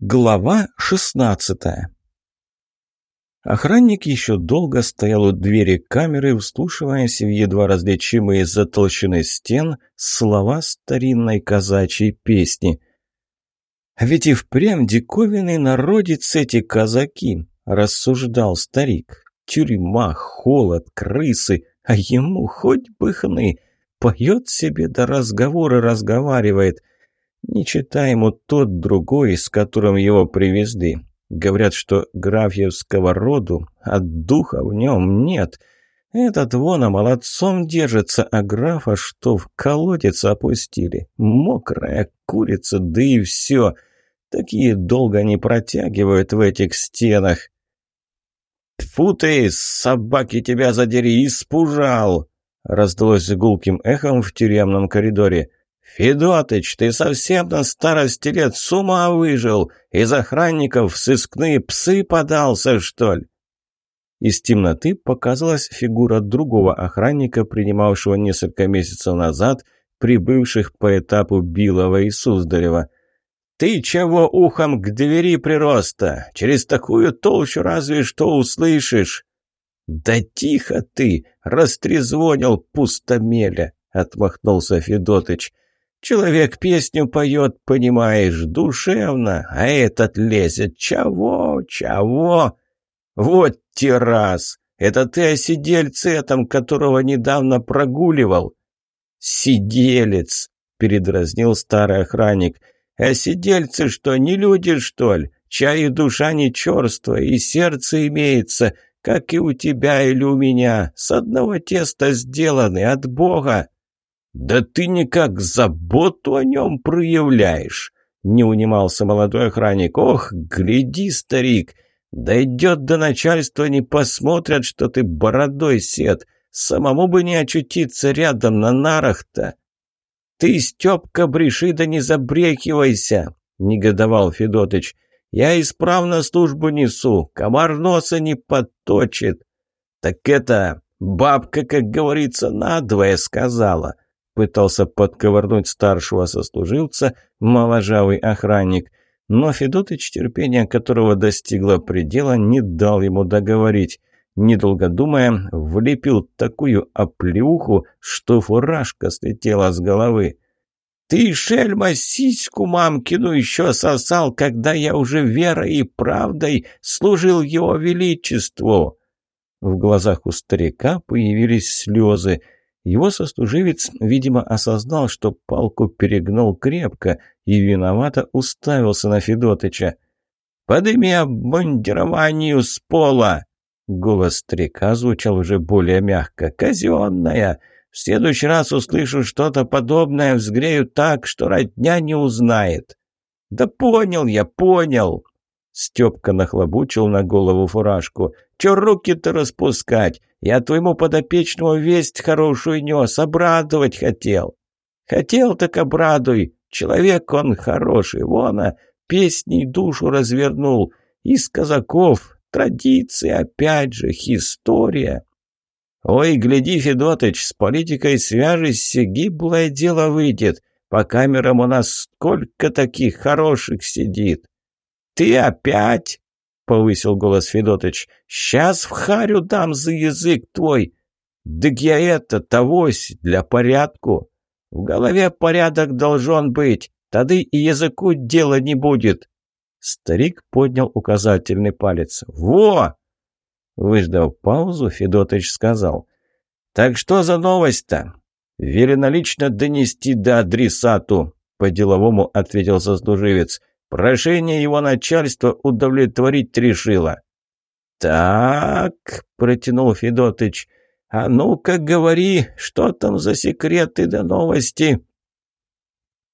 Глава шестнадцатая Охранник еще долго стоял у двери камеры, вслушиваясь в едва различимые из-за толщины стен слова старинной казачьей песни. «А ведь и впрямь диковинный народец эти казаки», — рассуждал старик. «Тюрьма, холод, крысы, а ему хоть бы хны. Поет себе до разговора разговаривает. Не читай ему тот другой, с которым его привезли. Говорят, что графьевского роду, а духа в нем нет. Этот вон а молодцом держится, а графа что в колодец опустили. Мокрая курица, да и все. Такие долго не протягивают в этих стенах. «Тьфу ты, собаки тебя задери, испужал!» Раздалось гулким эхом в тюремном коридоре. «Федотыч, ты совсем на старости лет с ума выжил? Из охранников в сыскные псы подался, что ли?» Из темноты показалась фигура другого охранника, принимавшего несколько месяцев назад прибывших по этапу Билова и Суздарева. «Ты чего ухом к двери прироста? Через такую толщу разве что услышишь!» «Да тихо ты!» — растрезвонил пустомеля, — отмахнулся Федотыч. Человек песню поет, понимаешь, душевно, а этот лезет. Чего, чего? Вот террас. Это ты о сидельце этом, которого недавно прогуливал. Сиделец, передразнил старый охранник. А сидельцы что, не люди, что ли? Чай и душа не черствая, и сердце имеется, как и у тебя или у меня, с одного теста сделаны, от Бога. «Да ты никак заботу о нем проявляешь!» Не унимался молодой охранник. «Ох, гляди, старик! Дойдет до начальства, не посмотрят, что ты бородой сед. Самому бы не очутиться рядом на нарах-то!» «Ты, Степка, бреши да не забрехивайся!» — негодовал Федотыч. «Я исправно службу несу, комар носа не подточит». «Так это, бабка, как говорится, надвое сказала!» Пытался подковырнуть старшего сослуживца моложавый охранник. Но Федотыч, терпения которого достигло предела, не дал ему договорить. Недолго думая, влепил такую оплеуху, что фуражка слетела с головы. «Ты, шельма, сиську мамкину еще сосал, когда я уже верой и правдой служил его величеству!» В глазах у старика появились слезы – его сослуживец, видимо, осознал, что палку перегнул крепко и виновато уставился на Федотыча. «Подыми обмундированию с пола!» Голос старика звучал уже более мягко. «Казенная! В следующий раз услышу что-то подобное, взгрею так, что родня не узнает!» «Да понял я, понял!» Степка нахлобучил на голову фуражку. «Чё руки-то распускать? Я твоему подопечному весть хорошую нес, обрадовать хотел». «Хотел, так обрадуй. Человек он хороший, вон, а песней душу развернул. Из казаков традиции, опять же, история». «Ой, гляди, Федотыч, с политикой свяжешься, гиблое дело выйдет. По камерам у нас сколько таких хороших сидит». «Ты опять?» — повысил голос Федотыч. «Сейчас в харю дам за язык твой!» «Так я это, тогось, для порядку. В голове порядок должен быть, тогда и языку дела не будет». Старик поднял указательный палец. «Во!» Выждав паузу, Федотыч сказал. «Так что за новость-то?» «Велено лично донести до адресату», — по-деловому ответил сослуживец. Прошение его начальства удовлетворить решило. «Так», — протянул Федотыч, — «а ну-ка говори, что там за секреты да новости?»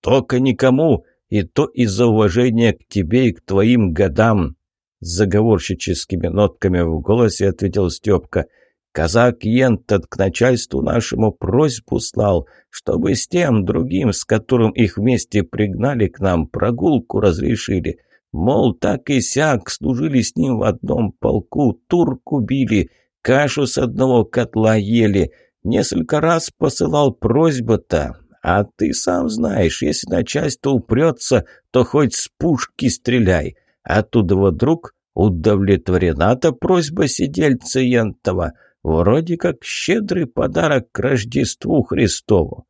«Только никому, и то из-за уважения к тебе и к твоим годам», — заговорщическими нотками в голосе ответил Степка. Казак Ентот к начальству нашему просьбу слал, чтобы с тем другим, с которым их вместе пригнали к нам, прогулку разрешили. Мол, так и сяк, служили с ним в одном полку, турку били, кашу с одного котла ели. Несколько раз посылал просьбу-то, А ты сам знаешь, если начальство упрется, то хоть с пушки стреляй. Оттуда вот друг удовлетворена-то просьба сидельца Янтова. Вроде как щедрый подарок к Рождеству Христову.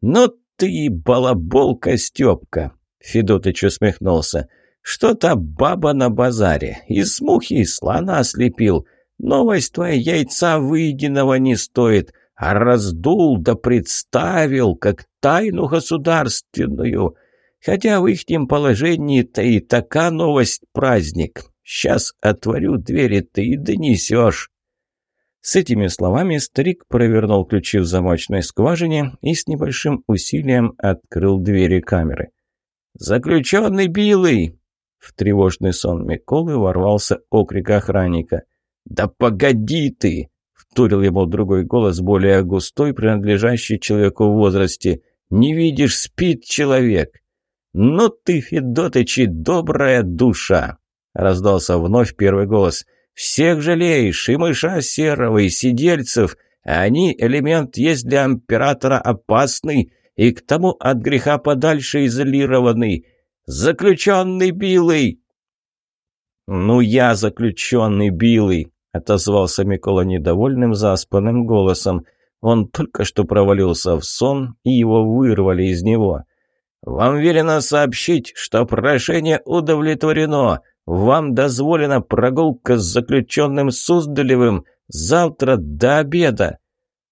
«Ну ты балаболка, Степка!» — Федотыч усмехнулся. «Что-то баба на базаре. Из мухи и слона ослепил. Новость твоя яйца выеденного не стоит а раздул да представил, как тайну государственную. Хотя в ихнем положении-то и такая новость праздник. Сейчас отворю двери, ты и донесешь». С этими словами старик провернул ключи в замочной скважине и с небольшим усилием открыл двери камеры. «Заключенный Билый!» В тревожный сон Миколы ворвался окрик охранника. «Да погоди ты!» вторил ему другой голос, более густой, принадлежащий человеку в возрасте. «Не видишь, спит человек!» «Ну ты, Федотычи, добрая душа!» Раздался вновь первый голос. «Всех жалеешь, и мыша серого, и сидельцев. Они элемент есть для императора опасный, и к тому от греха подальше изолированный. Заключенный Билый!» «Ну я заключенный Билый!» — отозвался Микола недовольным заспанным голосом. Он только что провалился в сон, и его вырвали из него. «Вам велено сообщить, что прошение удовлетворено. Вам дозволена прогулка с заключенным Суздалевым завтра до обеда».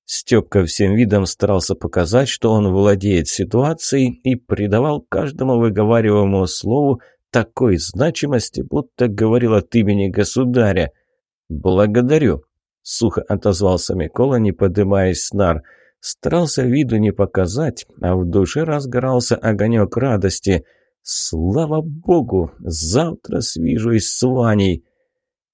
Степка всем видом старался показать, что он владеет ситуацией и придавал каждому выговариваемому слову такой значимости, будто говорил от имени государя – «Благодарю», — сухо отозвался Микола, не подымаясь с нар. Старался виду не показать, а в душе разгорался огонек радости. «Слава богу! Завтра свяжусь с Ваней!»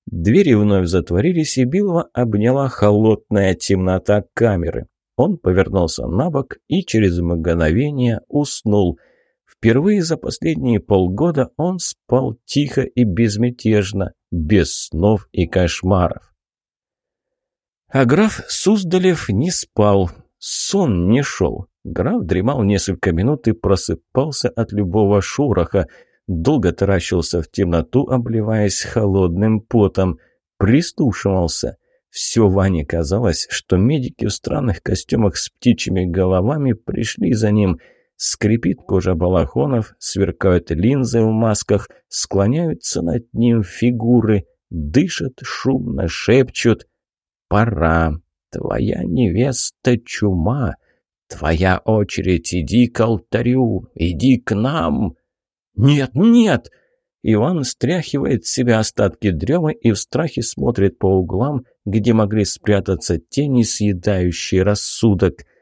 Двери вновь затворились, и Билова обняла холодная темнота камеры. Он повернулся на бок и через мгновение уснул. Впервые за последние полгода он спал тихо и безмятежно без снов и кошмаров. А граф Суздалев не спал, сон не шел. Граф дремал несколько минут и просыпался от любого шороха, долго таращился в темноту, обливаясь холодным потом, прислушивался. Все Ване казалось, что медики в странных костюмах с птичьими головами пришли за ним – Скрипит кожа балахонов, сверкают линзы в масках, склоняются над ним фигуры, дышат, шумно шепчут. «Пора! Твоя невеста чума! Твоя очередь, иди к алтарю, иди к нам!» «Нет, нет!» Иван стряхивает с себя остатки дремы и в страхе смотрит по углам, где могли спрятаться тени, съедающие рассудок –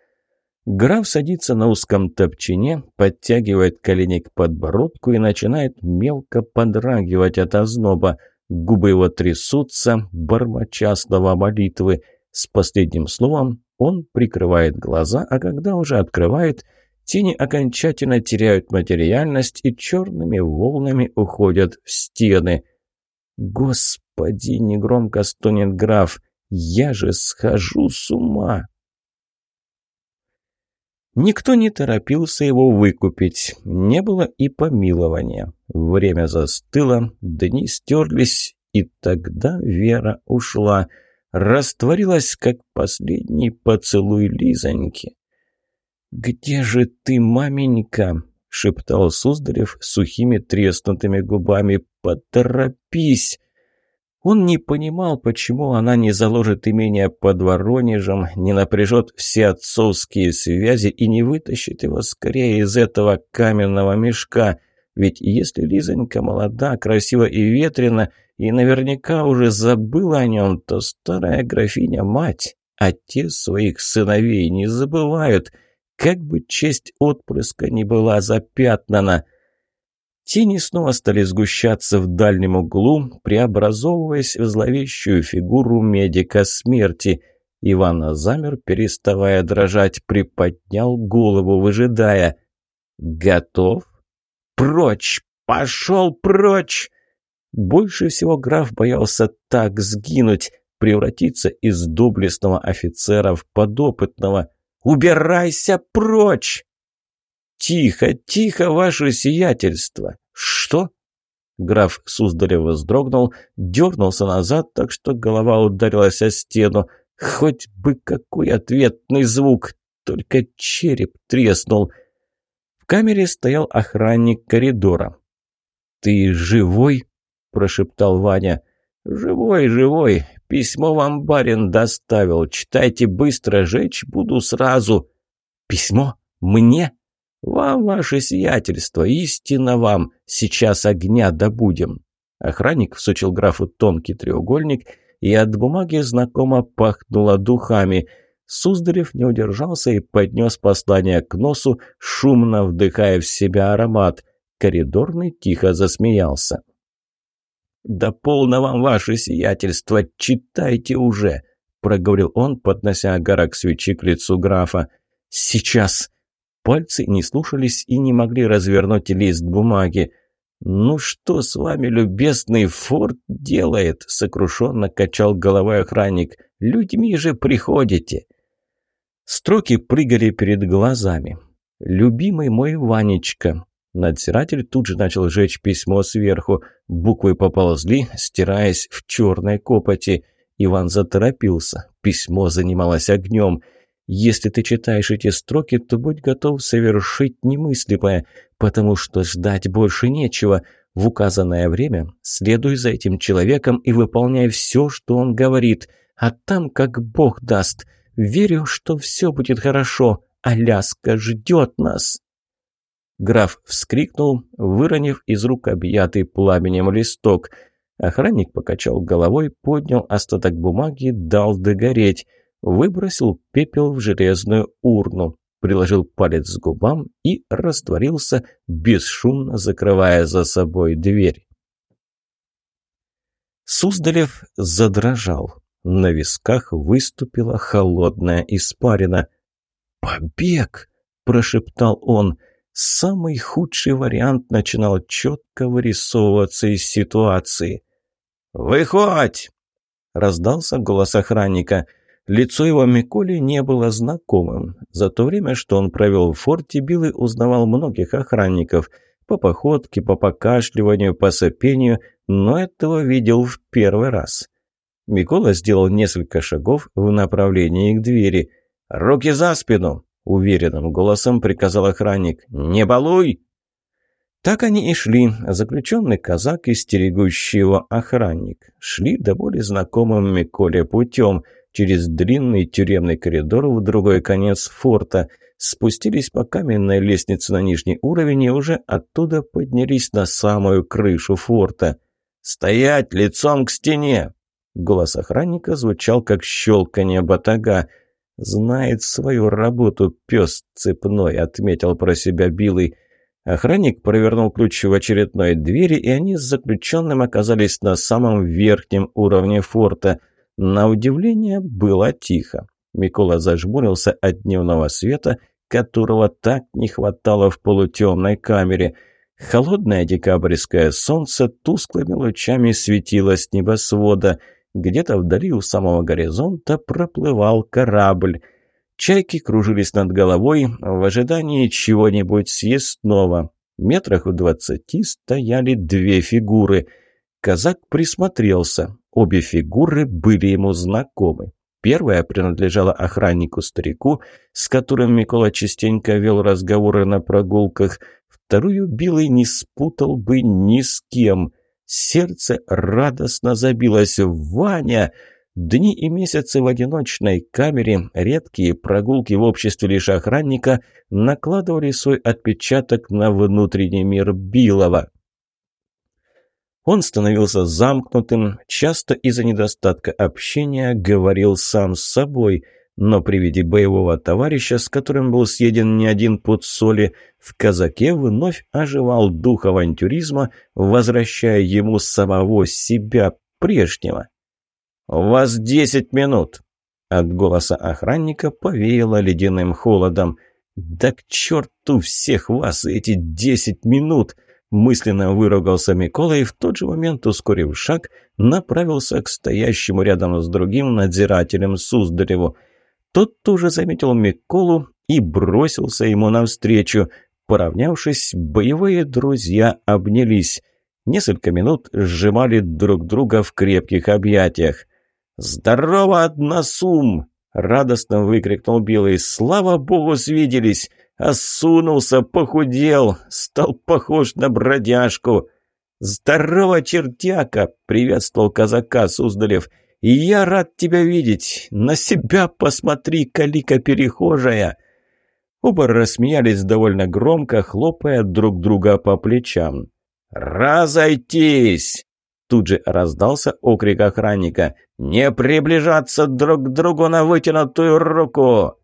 Граф садится на узком топчине, подтягивает колени к подбородку и начинает мелко подрагивать от озноба. Губы его трясутся, бормоча слова молитвы. С последним словом он прикрывает глаза, а когда уже открывает, тени окончательно теряют материальность и черными волнами уходят в стены. «Господи!» — негромко стонет граф. «Я же схожу с ума!» Никто не торопился его выкупить, не было и помилования. Время застыло, дни стерлись, и тогда Вера ушла, растворилась, как последний поцелуй Лизоньки. «Где же ты, маменька?» — шептал Суздалев сухими треснутыми губами. «Поторопись!» Он не понимал, почему она не заложит имение под Воронежем, не напряжет все отцовские связи и не вытащит его скорее из этого каменного мешка. Ведь если Лизонька молода, красива и ветрена, и наверняка уже забыла о нем, то старая графиня-мать, отец своих сыновей не забывают, как бы честь отпрыска не была запятнана – Тени снова стали сгущаться в дальнем углу, преобразовываясь в зловещую фигуру медика смерти. Иван замер, переставая дрожать, приподнял голову, выжидая. «Готов? Прочь! Пошел прочь!» Больше всего граф боялся так сгинуть, превратиться из доблестного офицера в подопытного. Убирайся прочь!» «Тихо, тихо, ваше сиятельство!» «Что?» Граф Суздалев вздрогнул, дернулся назад, так что голова ударилась о стену. Хоть бы какой ответный звук, только череп треснул. В камере стоял охранник коридора. «Ты живой?» – прошептал Ваня. «Живой, живой. Письмо вам барин доставил. Читайте быстро, жечь буду сразу». «Письмо? Мне?» «Вам, ваше сиятельство, истинно вам. Сейчас огня добудем». Охранник всучил графу тонкий треугольник, и от бумаги знакомо пахнуло духами. Суздалев не удержался и поднес послание к носу, шумно вдыхая в себя аромат. Коридорный тихо засмеялся. «Да полно вам ваше сиятельство, читайте уже!» — проговорил он, поднося огарок свечи к лицу графа. «Сейчас!» Пальцы не слушались и не могли развернуть лист бумаги. «Ну что с вами, любезный форт, делает?» — сокрушенно качал головой охранник. «Людьми же приходите!» Строки прыгали перед глазами. «Любимый мой Ванечка!» Надзиратель тут же начал жечь письмо сверху. Буквы поползли, стираясь в черной копоти. Иван заторопился. Письмо занималось огнем. Если ты читаешь эти строки, то будь готов совершить немыслимое, потому что ждать больше нечего. В указанное время следуй за этим человеком и выполняй все, что он говорит. А там, как Бог даст. Верю, что все будет хорошо. Аляска ждет нас. Граф вскрикнул, выронив из рук объятый пламенем листок. Охранник покачал головой, поднял остаток бумаги, дал догореть выбросил пепел в железную урну, приложил палец к губам и растворился, бесшумно закрывая за собой дверь. Суздалев задрожал. На висках выступила холодная испарина. «Побег!» – прошептал он. Самый худший вариант начинал четко вырисовываться из ситуации. «Выходь!» – раздался голос охранника – Лицо его Миколи не было знакомым. За то время, что он провел в форте, Билый узнавал многих охранников. По походке, по покашливанию, по сопению, но этого видел в первый раз. Микола сделал несколько шагов в направлении к двери. «Руки за спину!» — уверенным голосом приказал охранник. «Не балуй!» Так они и шли, заключенный казак и стерегущий его охранник. Шли до более знакомым Миколе путем — через длинный тюремный коридор в другой конец форта, спустились по каменной лестнице на нижний уровень и уже оттуда поднялись на самую крышу форта. «Стоять лицом к стене!» Голос охранника звучал, как щелканье батага. «Знает свою работу пес цепной», — отметил про себя Билый. Охранник провернул ключ в очередной двери, и они с заключенным оказались на самом верхнем уровне форта — на удивление было тихо. Микола зажмурился от дневного света, которого так не хватало в полутемной камере. Холодное декабрьское солнце тусклыми лучами светило с небосвода. Где-то вдали у самого горизонта проплывал корабль. Чайки кружились над головой в ожидании чего-нибудь съестного. Метрах в двадцати стояли две фигуры. Казак присмотрелся. Обе фигуры были ему знакомы. Первая принадлежала охраннику-старику, с которым Микола частенько вел разговоры на прогулках. Вторую Билый не спутал бы ни с кем. Сердце радостно забилось. «Ваня!» Дни и месяцы в одиночной камере, редкие прогулки в обществе лишь охранника накладывали свой отпечаток на внутренний мир Билова. Он становился замкнутым, часто из-за недостатка общения говорил сам с собой, но при виде боевого товарища, с которым был съеден не один пуд соли, в казаке вновь оживал дух авантюризма, возвращая ему самого себя прежнего. «У вас десять минут!» От голоса охранника повеяло ледяным холодом. «Да к черту всех вас эти десять минут!» Мысленно выругался Микола и в тот же момент, ускорив шаг, направился к стоящему рядом с другим надзирателем Суздареву. Тот тоже заметил Миколу и бросился ему навстречу. Поравнявшись, боевые друзья обнялись. Несколько минут сжимали друг друга в крепких объятиях. «Здорово, односум!» — радостно выкрикнул Белый. «Слава богу, свиделись! Осунулся, похудел, стал похож на бродяжку!» «Здорово, чертяка!» — приветствовал казака Суздалев. «И я рад тебя видеть! На себя посмотри, калика перехожая!» Оба рассмеялись довольно громко, хлопая друг друга по плечам. «Разойтись!» Тут же раздался окрик охранника. «Не приближаться друг к другу на вытянутую руку!»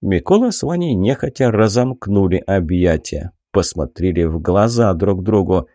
Микола с Ваней нехотя разомкнули объятия. Посмотрели в глаза друг другу.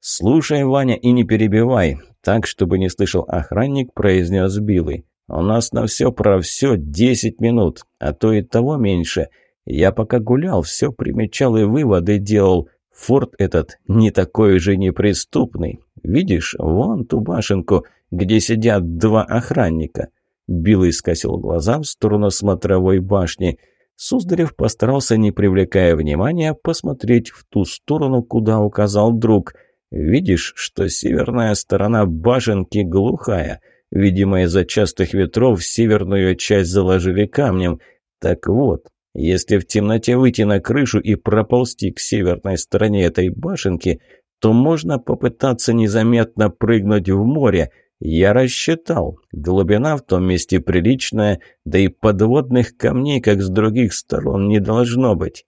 «Слушай, Ваня, и не перебивай!» Так, чтобы не слышал охранник, произнес Билый. «У нас на все про все десять минут, а то и того меньше. Я пока гулял, все примечал и выводы делал. Форт этот не такой же неприступный. Видишь, вон ту башенку, где сидят два охранника». Билый скосил глаза в сторону смотровой башни. Суздарев постарался, не привлекая внимания, посмотреть в ту сторону, куда указал друг. «Видишь, что северная сторона башенки глухая. Видимо, из-за частых ветров северную часть заложили камнем. Так вот, если в темноте выйти на крышу и проползти к северной стороне этой башенки, то можно попытаться незаметно прыгнуть в море. Я рассчитал. Глубина в том месте приличная, да и подводных камней, как с других сторон, не должно быть.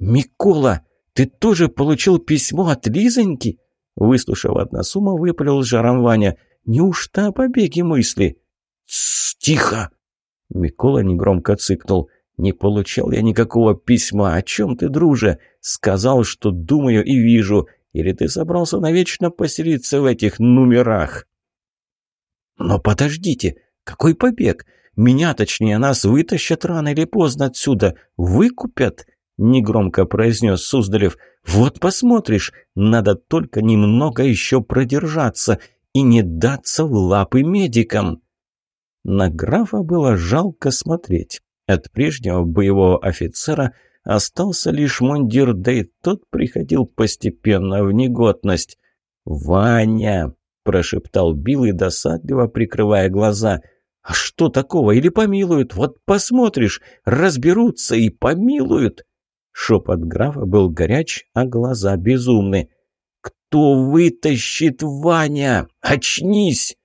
«Микола, ты тоже получил письмо от Лизоньки?» Выслушав односума, выпалил жаром Ваня. «Неужто о побеге мысли?» «Тсс, тихо!» Микола негромко цыкнул. «Не получал я никакого письма. О чем ты, друже? Сказал, что думаю и вижу. Или ты собрался навечно поселиться в этих номерах?» «Но подождите, какой побег? Меня, точнее, нас вытащат рано или поздно отсюда. Выкупят?» Негромко произнес Суздалев. «Вот посмотришь, надо только немного еще продержаться и не даться в лапы медикам». На графа было жалко смотреть. От прежнего боевого офицера остался лишь мундир, да и тот приходил постепенно в негодность. «Ваня!» – прошептал Билл досадливо прикрывая глаза. «А что такого? Или помилуют? Вот посмотришь, разберутся и помилуют!» Шепот графа был горяч, а глаза безумны. «Кто вытащит Ваня? Очнись!»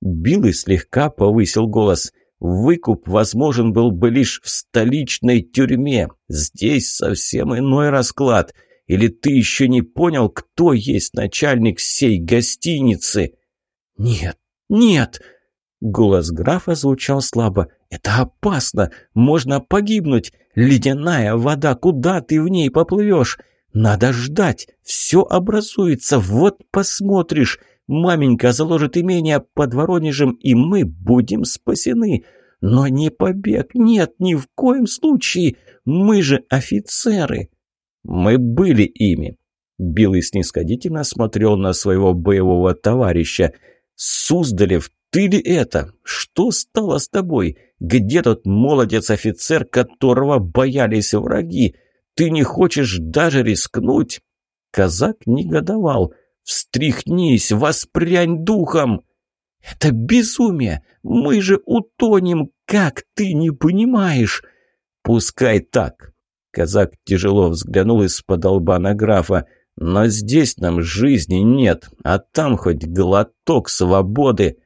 Билл слегка повысил голос – Выкуп возможен был бы лишь в столичной тюрьме. Здесь совсем иной расклад. Или ты еще не понял, кто есть начальник сей гостиницы?» «Нет, нет!» Голос графа звучал слабо. «Это опасно! Можно погибнуть! Ледяная вода, куда ты в ней поплывешь? Надо ждать! Все образуется, вот посмотришь! Маменька заложит имение под Воронежем, и мы будем спасены. Но не побег, нет, ни в коем случае. Мы же офицеры. Мы были ими. Билый снисходительно смотрел на своего боевого товарища. «Суздалев, ты ли это? Что стало с тобой? Где тот молодец-офицер, которого боялись враги? Ты не хочешь даже рискнуть?» Казак негодовал. «Встряхнись, воспрянь духом!» «Это безумие! Мы же утонем! Как ты не понимаешь?» «Пускай так!» Казак тяжело взглянул из-под лба на графа. «Но здесь нам жизни нет, а там хоть глоток свободы!»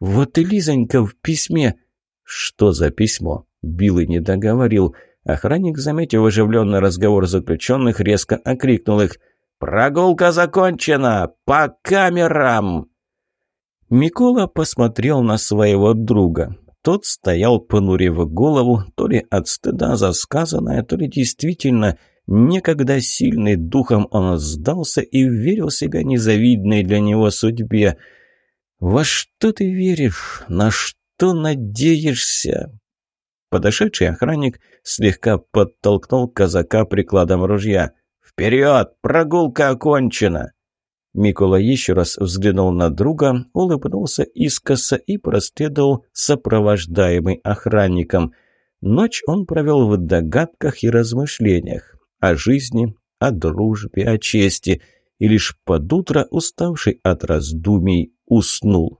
«Вот и Лизонька в письме!» «Что за письмо?» Билый не договорил. Охранник, заметив оживленный разговор заключенных, резко окрикнул их. «Прогулка закончена! По камерам!» Микола посмотрел на своего друга. Тот стоял, понурив голову, то ли от стыда за сказанное, то ли действительно некогда сильный духом он сдался и верил себя незавидной для него судьбе. «Во что ты веришь? На что надеешься?» Подошедший охранник слегка подтолкнул казака прикладом ружья. «Вперед! Прогулка окончена!» Микола еще раз взглянул на друга, улыбнулся искоса и проследовал сопровождаемый охранником. Ночь он провел в догадках и размышлениях о жизни, о дружбе, о чести, и лишь под утро, уставший от раздумий, уснул.